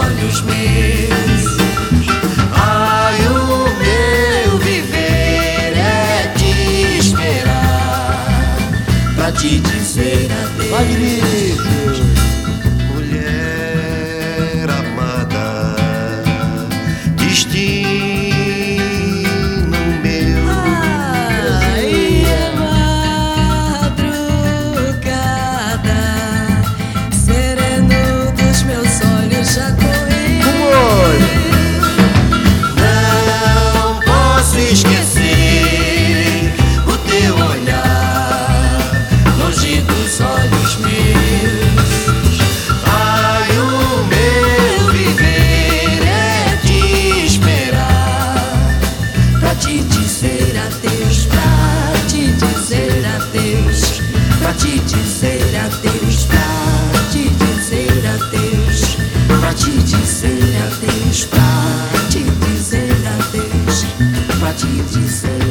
olhos meus. Ai, o meu viver é te esperar, pra te dizer adeus. pra te dizer adeus, pra te dizer adeus, pra te dizer adeus, pra te dizer adeus, pra te dizer